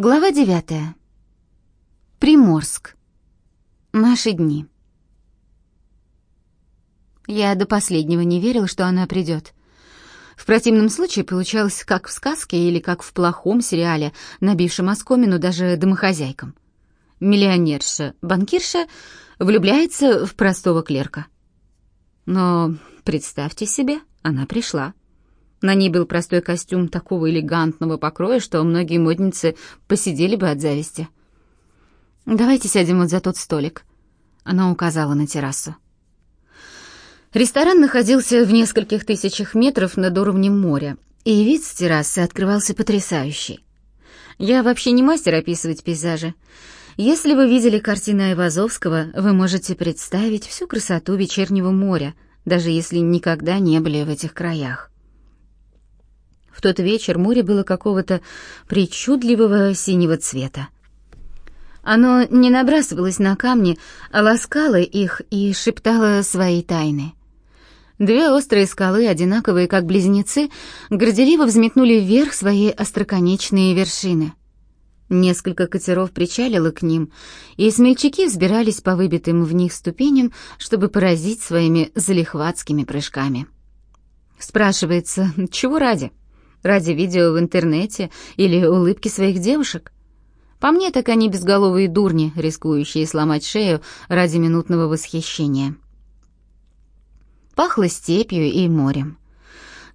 Глава девятая. Приморск. Наши дни. Я до последнего не верил, что она придет. В противном случае получалось как в сказке или как в плохом сериале, набившем оскомину даже домохозяйкам. Миллионерша, банкирша влюбляется в простого клерка. Но представьте себе, она пришла. На ней был простой костюм такого элегантного покроя, что многие модницы посидели бы от зависти. «Давайте сядем вот за тот столик», — она указала на террасу. Ресторан находился в нескольких тысячах метров над уровнем моря, и вид с террасы открывался потрясающий. Я вообще не мастер описывать пейзажи. Если вы видели картины Айвазовского, вы можете представить всю красоту вечернего моря, даже если никогда не были в этих краях. В тот вечер море было какого-то причудливого синего цвета. Оно не набрасывалось на камни, а ласкало их и шептало свои тайны. Две острые скалы, одинаковые как близнецы, горделиво взметнули вверх свои остроконечные вершины. Несколько катеров причалило к ним, и смельчаки взбирались по выбитым в них ступеням, чтобы поразить своими залихватскими прыжками. Спрашивается, чего ради? Ради видео в интернете или улыбки своих девушек? По мне, так они безголовые дурни, рискующие сломать шею ради минутного восхищения. Пахло степью и морем.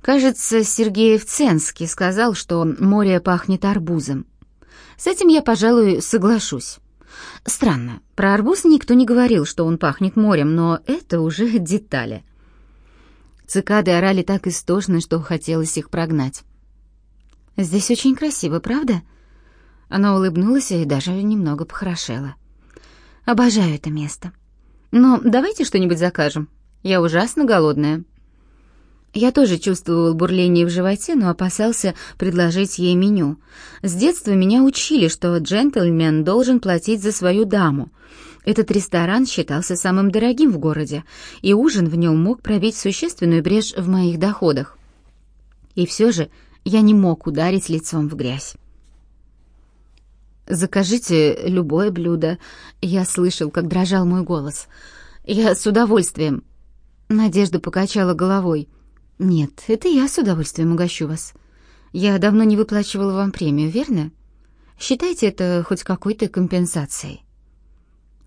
Кажется, Сергей Евценский сказал, что море пахнет арбузом. С этим я, пожалуй, соглашусь. Странно, про арбуз никто не говорил, что он пахнет морем, но это уже детали. Цикады орали так истошно, что хотелось их прогнать. Здесь очень красиво, правда? Она улыбнулась и даже немного похорошела. Обожаю это место. Но давайте что-нибудь закажем. Я ужасно голодная. Я тоже чувствовал бурление в животе, но опасался предложить ей меню. С детства меня учили, что джентльмен должен платить за свою даму. Этот ресторан считался самым дорогим в городе, и ужин в нем мог пробить существенную брешь в моих доходах. И все же я не мог ударить лицом в грязь. «Закажите любое блюдо». Я слышал, как дрожал мой голос. «Я с удовольствием». Надежда покачала головой. «Нет, это я с удовольствием угощу вас. Я давно не выплачивала вам премию, верно? Считайте это хоть какой-то компенсацией».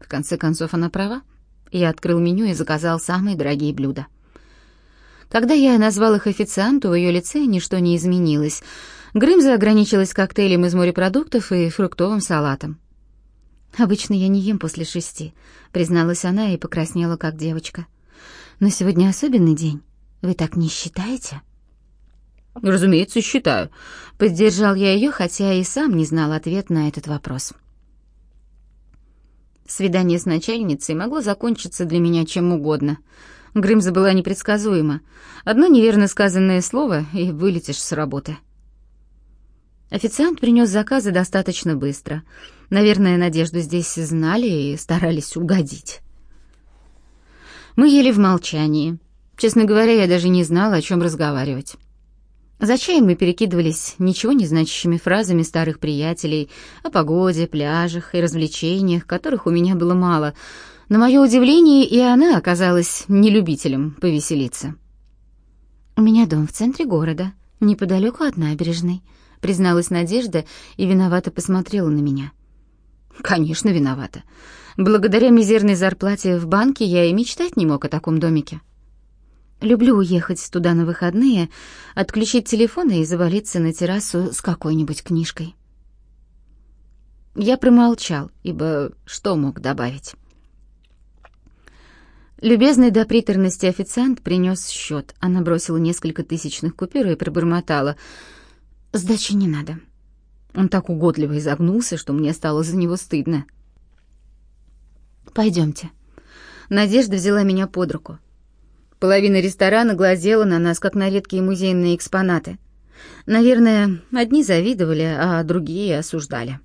В конце концов, она права. Я открыл меню и заказал самые дорогие блюда. Когда я назвал их официанту, в ее лице ничто не изменилось. Грымза ограничилась коктейлем из морепродуктов и фруктовым салатом. «Обычно я не ем после шести», — призналась она и покраснела, как девочка. «Но сегодня особенный день. Вы так не считаете?» «Разумеется, считаю», — поддержал я ее, хотя и сам не знал ответ на этот вопрос. Свидание с начальницей могло закончиться для меня чем угодно — Грымза была непредсказуема. Одно неверно сказанное слово, и вылетишь с работы. Официант принес заказы достаточно быстро. Наверное, Надежду здесь знали и старались угодить. Мы ели в молчании. Честно говоря, я даже не знала, о чем разговаривать. За чаем мы перекидывались ничего не значащими фразами старых приятелей о погоде, пляжах и развлечениях, которых у меня было мало — на мое удивление, и она оказалась не любителем повеселиться. «У меня дом в центре города, неподалеку от набережной», — призналась Надежда и виновато посмотрела на меня. «Конечно, виновата. Благодаря мизерной зарплате в банке я и мечтать не мог о таком домике. Люблю уехать туда на выходные, отключить телефон и завалиться на террасу с какой-нибудь книжкой». Я промолчал, ибо что мог добавить? Любезный до приторности официант принес счет. Она бросила несколько тысячных купюр и пробормотала. «Сдачи не надо». Он так угодливо изогнулся, что мне стало за него стыдно. «Пойдемте». Надежда взяла меня под руку. Половина ресторана глазела на нас, как на редкие музейные экспонаты. Наверное, одни завидовали, а другие осуждали.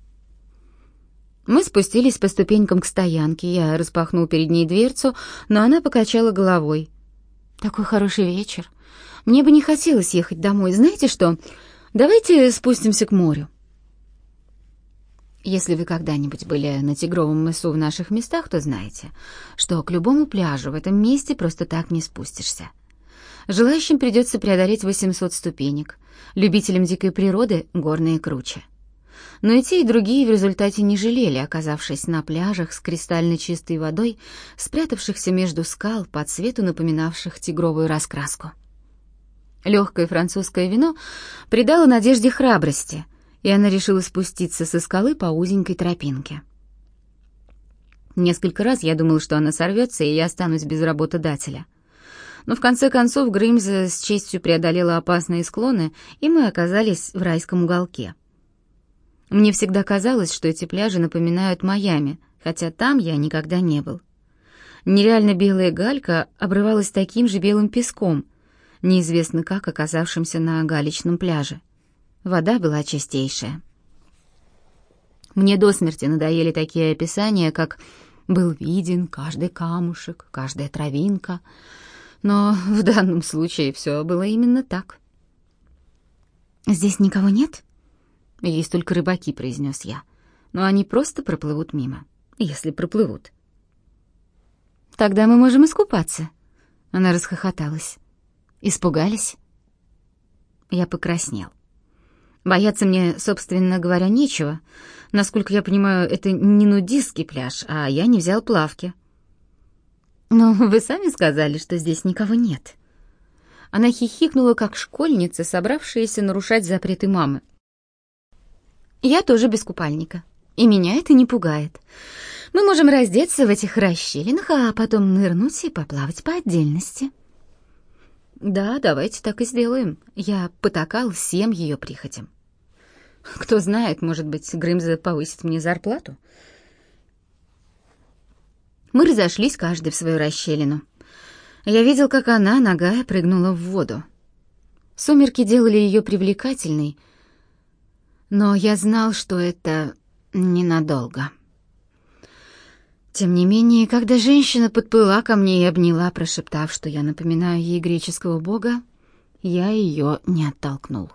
Мы спустились по ступенькам к стоянке. Я распахнул перед ней дверцу, но она покачала головой. Такой хороший вечер. Мне бы не хотелось ехать домой. Знаете что? Давайте спустимся к морю. Если вы когда-нибудь были на Тигровом мысу в наших местах, то знаете, что к любому пляжу в этом месте просто так не спустишься. Желающим придется преодолеть 800 ступенек, любителям дикой природы — горные круче. Но и те, и другие в результате не жалели, оказавшись на пляжах с кристально чистой водой, спрятавшихся между скал по цвету напоминавших тигровую раскраску. Легкое французское вино придало надежде храбрости, и она решила спуститься со скалы по узенькой тропинке. Несколько раз я думал, что она сорвется, и я останусь без работодателя. Но в конце концов Грымза с честью преодолела опасные склоны, и мы оказались в райском уголке. Мне всегда казалось, что эти пляжи напоминают Майами, хотя там я никогда не был. Нереально белая галька обрывалась таким же белым песком, неизвестно как оказавшимся на галечном пляже. Вода была чистейшая. Мне до смерти надоели такие описания, как «был виден каждый камушек, каждая травинка», но в данном случае все было именно так. «Здесь никого нет?» «Есть только рыбаки», — произнес я. «Но они просто проплывут мимо, если проплывут». «Тогда мы можем искупаться». Она расхохоталась. «Испугались?» Я покраснел. Бояться мне, собственно говоря, нечего. Насколько я понимаю, это не нудистский пляж, а я не взял плавки. Но вы сами сказали, что здесь никого нет. Она хихикнула, как школьница, собравшаяся нарушать запреты мамы. Я тоже без купальника, и меня это не пугает. Мы можем раздеться в этих расщелинах, а потом нырнуть и поплавать по отдельности. Да, давайте так и сделаем. Я потакал всем ее прихотям. Кто знает, может быть, Грымза повысит мне зарплату. Мы разошлись каждый в свою расщелину. Я видел, как она, ногая, прыгнула в воду. Сумерки делали ее привлекательной, но я знал, что это ненадолго. Тем не менее, когда женщина подплыла ко мне и обняла, прошептав, что я напоминаю ей греческого бога, я ее не оттолкнул.